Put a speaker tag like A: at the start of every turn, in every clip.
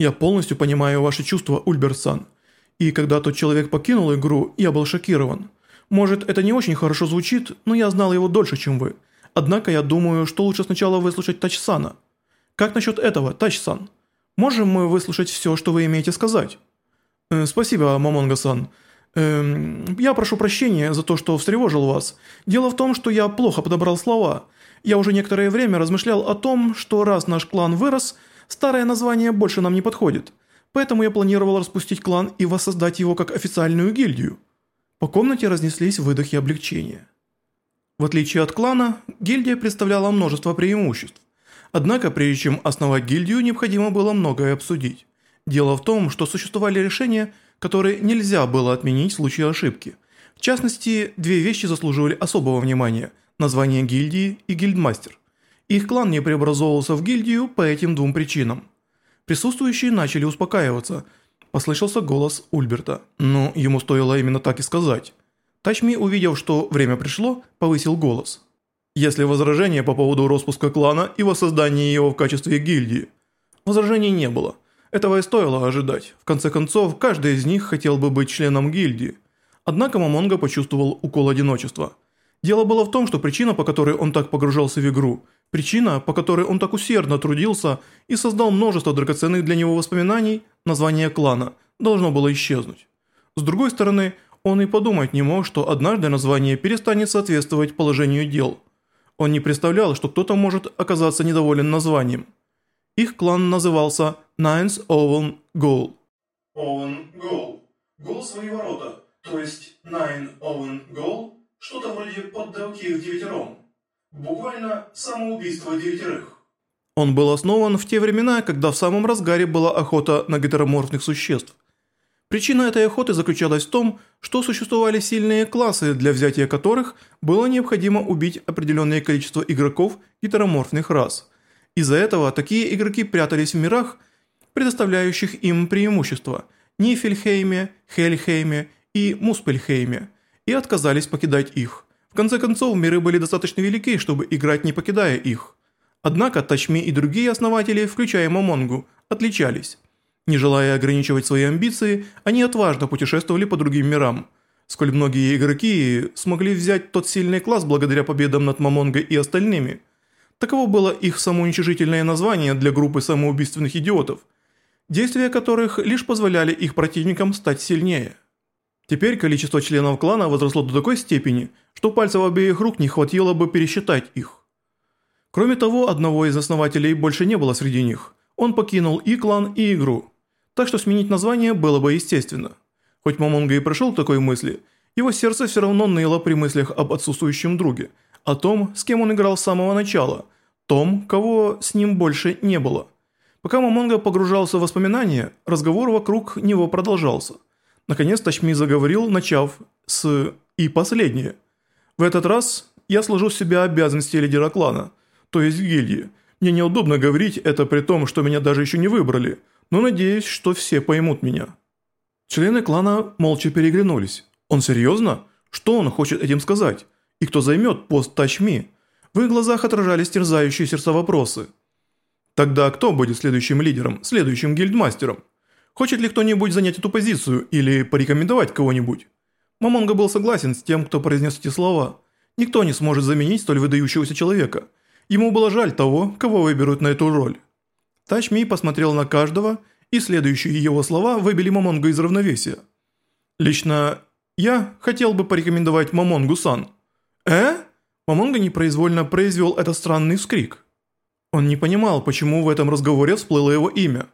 A: Я полностью понимаю ваши чувства, Ульберсан. И когда тот человек покинул игру, я был шокирован. Может, это не очень хорошо звучит, но я знал его дольше, чем вы. Однако я думаю, что лучше сначала выслушать Тачсана. Как насчет этого, Тачсан? Можем мы выслушать все, что вы имеете сказать? Э, спасибо, Мамонга-сан. Э, я прошу прощения за то, что встревожил вас. Дело в том, что я плохо подобрал слова. Я уже некоторое время размышлял о том, что раз наш клан вырос, старое название больше нам не подходит. Поэтому я планировал распустить клан и воссоздать его как официальную гильдию. По комнате разнеслись выдохи облегчения. В отличие от клана, гильдия представляла множество преимуществ. Однако, прежде чем основать гильдию, необходимо было многое обсудить. Дело в том, что существовали решения, которые нельзя было отменить в случае ошибки. В частности, две вещи заслуживали особого внимания – название гильдии и гильдмастер. Их клан не преобразовывался в гильдию по этим двум причинам. Присутствующие начали успокаиваться. Послышался голос Ульберта, но ему стоило именно так и сказать. Тачми, увидев, что время пришло, повысил голос. «Если возражения по поводу распуска клана и воссоздания его в качестве гильдии?» Возражений не было. Этого и стоило ожидать. В конце концов, каждый из них хотел бы быть членом гильдии. Однако Мамонга почувствовал укол одиночества. Дело было в том, что причина, по которой он так погружался в игру, причина, по которой он так усердно трудился и создал множество драгоценных для него воспоминаний, название клана, должно было исчезнуть. С другой стороны, он и подумать не мог, что однажды название перестанет соответствовать положению дел. Он не представлял, что кто-то может оказаться недоволен названием. Их клан назывался Nines Owen Goal.
B: Owen Goal. Гол свои ворота, то есть Nine Owen Goal, что-то вроде поддавки в девятером. Буквально самоубийство девятерых.
A: Он был основан в те времена, когда в самом разгаре была охота на гетероморфных существ. Причина этой охоты заключалась в том, что существовали сильные классы, для взятия которых было необходимо убить определенное количество игроков гетероморфных рас. Из-за этого такие игроки прятались в мирах, предоставляющих им преимущества – Нифельхейме, Хельхейме и Муспельхейме, и отказались покидать их. В конце концов, миры были достаточно велики, чтобы играть не покидая их. Однако Touch Me и другие основатели, включая Момонгу, отличались – не желая ограничивать свои амбиции, они отважно путешествовали по другим мирам. Сколь многие игроки смогли взять тот сильный класс благодаря победам над Момонгой и остальными. Таково было их самоуничижительное название для группы самоубийственных идиотов, действия которых лишь позволяли их противникам стать сильнее. Теперь количество членов клана возросло до такой степени, что пальцев обеих рук не хватило бы пересчитать их. Кроме того, одного из основателей больше не было среди них. Он покинул и клан, и игру так что сменить название было бы естественно. Хоть Мамонга и пришел к такой мысли, его сердце все равно ныло при мыслях об отсутствующем друге, о том, с кем он играл с самого начала, том, кого с ним больше не было. Пока Мамонга погружался в воспоминания, разговор вокруг него продолжался. Наконец Тачми заговорил, начав с «и последнее». В этот раз я сложу с себя обязанности лидера клана, то есть гильдии. Мне неудобно говорить это при том, что меня даже еще не выбрали – но надеюсь, что все поймут меня». Члены клана молча переглянулись. «Он серьезно? Что он хочет этим сказать? И кто займет пост Тачми?» В их глазах отражались терзающие сердца вопросы. «Тогда кто будет следующим лидером, следующим гильдмастером? Хочет ли кто-нибудь занять эту позицию или порекомендовать кого-нибудь?» Мамонга был согласен с тем, кто произнес эти слова. Никто не сможет заменить столь выдающегося человека. Ему было жаль того, кого выберут на эту роль. Тачми посмотрел на каждого, и следующие его слова выбили Мамонгу из равновесия. «Лично я хотел бы порекомендовать Мамонгу-сан». «Э?» Мамонга непроизвольно произвел этот странный вскрик. Он не понимал, почему в этом разговоре всплыло его имя.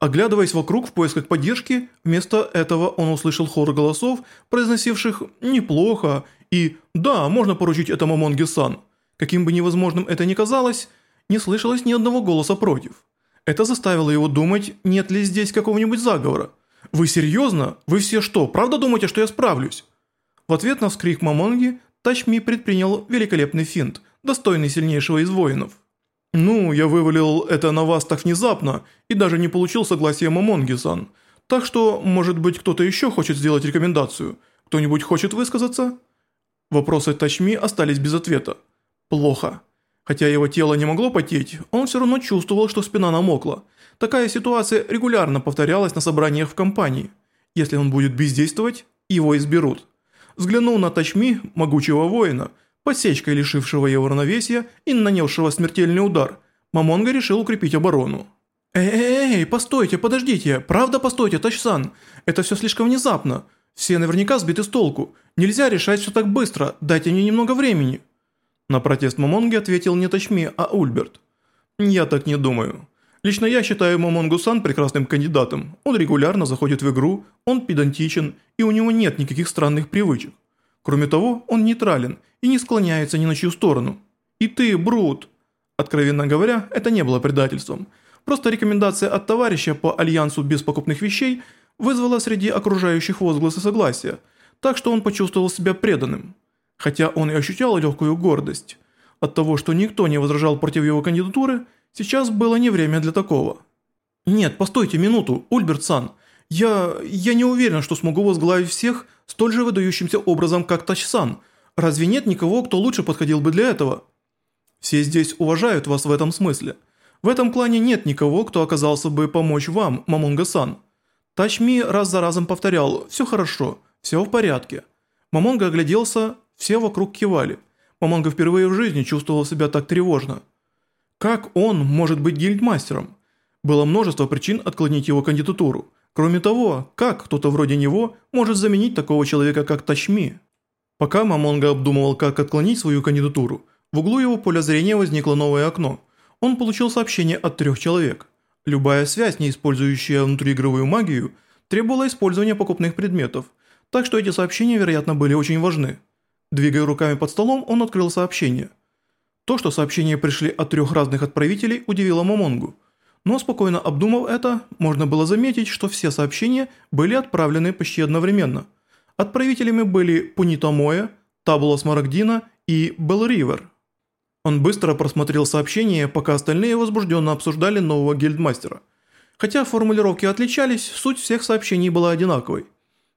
A: Оглядываясь вокруг в поисках поддержки, вместо этого он услышал хор голосов, произносивших «неплохо» и «да, можно поручить это Мамонге-сан». Каким бы невозможным это ни казалось, не слышалось ни одного голоса против. Это заставило его думать, нет ли здесь какого-нибудь заговора. «Вы серьезно? Вы все что, правда думаете, что я справлюсь?» В ответ на вскрик Мамонги, Тачми предпринял великолепный финт, достойный сильнейшего из воинов. «Ну, я вывалил это на вас так внезапно и даже не получил согласия Мамонги-сан. Так что, может быть, кто-то еще хочет сделать рекомендацию? Кто-нибудь хочет высказаться?» Вопросы Тачми остались без ответа. «Плохо. Хотя его тело не могло потеть, он все равно чувствовал, что спина намокла. Такая ситуация регулярно повторялась на собраниях в компании. Если он будет бездействовать, его изберут. Взглянул на Тачми, могучего воина, подсечкой лишившего его равновесия и нанесшего смертельный удар, Мамонга решил укрепить оборону. «Эй-эй-эй, постойте, подождите, правда постойте, Тачсан, это все слишком внезапно. Все наверняка сбиты с толку, нельзя решать все так быстро, дайте мне немного времени». На протест Мамонги ответил не Тачми, а Ульберт. «Я так не думаю. Лично я считаю Мамонгу-сан прекрасным кандидатом. Он регулярно заходит в игру, он педантичен и у него нет никаких странных привычек. Кроме того, он нейтрален и не склоняется ни на чью сторону. И ты, Брут. Откровенно говоря, это не было предательством. Просто рекомендация от товарища по альянсу без покупных вещей вызвала среди окружающих возгласы согласия, так что он почувствовал себя преданным хотя он и ощущал легкую гордость. От того, что никто не возражал против его кандидатуры, сейчас было не время для такого. «Нет, постойте минуту, Ульберт-сан. Я... я не уверен, что смогу возглавить всех столь же выдающимся образом, как Тач-сан. Разве нет никого, кто лучше подходил бы для этого?» «Все здесь уважают вас в этом смысле. В этом клане нет никого, кто оказался бы помочь вам, Мамонга-сан». Тачми раз за разом повторял «все хорошо, все в порядке». Мамонга огляделся, все вокруг кивали. Мамонга впервые в жизни чувствовал себя так тревожно. Как он может быть гильдмастером? Было множество причин отклонить его кандидатуру. Кроме того, как кто-то вроде него может заменить такого человека, как Тачми? Пока Мамонга обдумывал, как отклонить свою кандидатуру, в углу его поля зрения возникло новое окно. Он получил сообщение от трех человек. Любая связь, не использующая внутриигровую магию, требовала использования покупных предметов, так что эти сообщения, вероятно, были очень важны. Двигая руками под столом, он открыл сообщение. То, что сообщения пришли от трех разных отправителей, удивило Мамонгу. Но спокойно обдумав это, можно было заметить, что все сообщения были отправлены почти одновременно. Отправителями были Пунита Моя, Табула Смарагдина и Белл Ривер. Он быстро просмотрел сообщения, пока остальные возбужденно обсуждали нового гильдмастера. Хотя формулировки отличались, суть всех сообщений была одинаковой.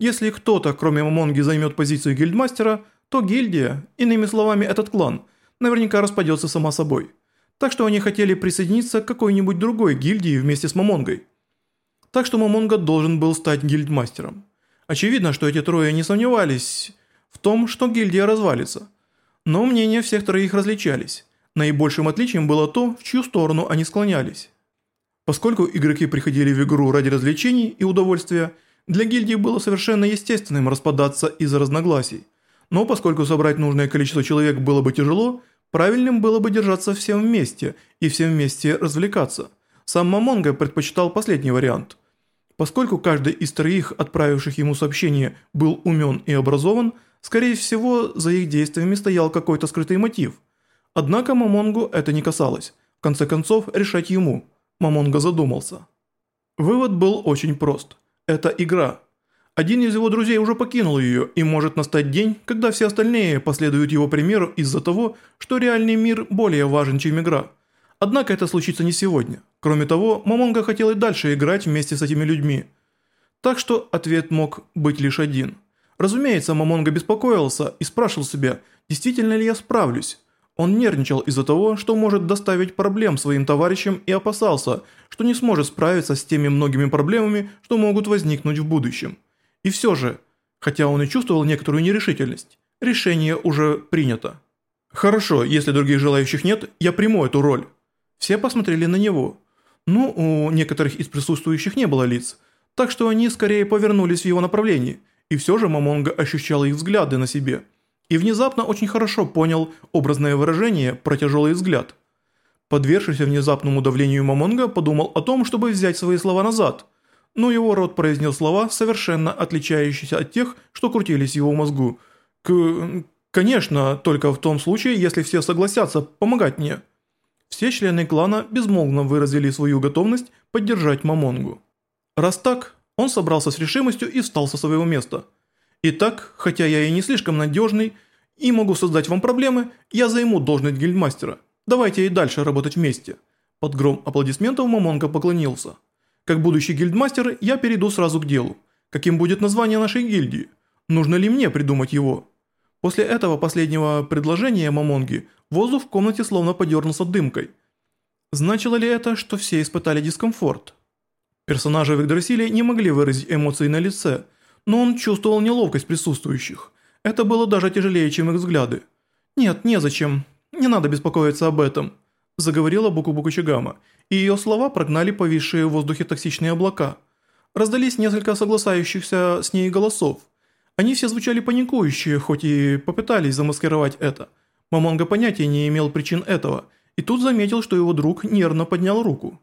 A: Если кто-то, кроме Мамонги, займет позицию гильдмастера – то гильдия, иными словами этот клан, наверняка распадется сама собой. Так что они хотели присоединиться к какой-нибудь другой гильдии вместе с Мамонгой. Так что Мамонга должен был стать гильдмастером. Очевидно, что эти трое не сомневались в том, что гильдия развалится. Но мнения всех троих различались. Наибольшим отличием было то, в чью сторону они склонялись. Поскольку игроки приходили в игру ради развлечений и удовольствия, для гильдии было совершенно естественным распадаться из-за разногласий. Но поскольку собрать нужное количество человек было бы тяжело, правильным было бы держаться всем вместе и всем вместе развлекаться. Сам Мамонга предпочитал последний вариант. Поскольку каждый из троих, отправивших ему сообщение, был умен и образован, скорее всего, за их действиями стоял какой-то скрытый мотив. Однако Мамонгу это не касалось. В конце концов, решать ему. Мамонга задумался. Вывод был очень прост. Это игра. Один из его друзей уже покинул ее, и может настать день, когда все остальные последуют его примеру из-за того, что реальный мир более важен, чем игра. Однако это случится не сегодня. Кроме того, Мамонга хотел и дальше играть вместе с этими людьми. Так что ответ мог быть лишь один. Разумеется, Мамонга беспокоился и спрашивал себя, действительно ли я справлюсь. Он нервничал из-за того, что может доставить проблем своим товарищам и опасался, что не сможет справиться с теми многими проблемами, что могут возникнуть в будущем. И все же, хотя он и чувствовал некоторую нерешительность, решение уже принято. «Хорошо, если других желающих нет, я приму эту роль». Все посмотрели на него. Ну, у некоторых из присутствующих не было лиц, так что они скорее повернулись в его направлении, и все же Мамонга ощущал их взгляды на себе. И внезапно очень хорошо понял образное выражение про тяжелый взгляд. Подвергшись внезапному давлению Мамонга, подумал о том, чтобы взять свои слова назад – но его рот произнес слова, совершенно отличающиеся от тех, что крутились в его мозгу. «К... конечно, только в том случае, если все согласятся помогать мне». Все члены клана безмолвно выразили свою готовность поддержать Мамонгу. Раз так, он собрался с решимостью и встал со своего места. «Итак, хотя я и не слишком надежный, и могу создать вам проблемы, я займу должность гильдмастера. Давайте и дальше работать вместе». Под гром аплодисментов Мамонга поклонился. Как будущий гильдмастер, я перейду сразу к делу. Каким будет название нашей гильдии? Нужно ли мне придумать его? После этого последнего предложения Мамонги воздух в комнате словно подернулся дымкой. Значило ли это, что все испытали дискомфорт? Персонажи в не могли выразить эмоции на лице, но он чувствовал неловкость присутствующих. Это было даже тяжелее, чем их взгляды. «Нет, незачем. Не надо беспокоиться об этом», – заговорила Буку-Буку Чигама, и ее слова прогнали повисшие в воздухе токсичные облака. Раздались несколько согласающихся с ней голосов. Они все звучали паникующие, хоть и попытались замаскировать это. Мамонга понятия не имел причин этого, и тут заметил, что его друг нервно поднял руку.